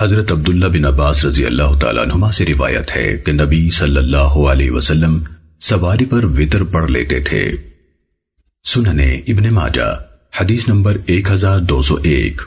حضرت عبداللہ بن عباس رضی اللہ تعالیٰ عنہما سے روایت ہے کہ نبی صلی اللہ علیہ وسلم سواری پر وطر پڑھ لیتے تھے۔ سننے ابن ماجہ، حدیث نمبر ایک ہزار دو سو ایک۔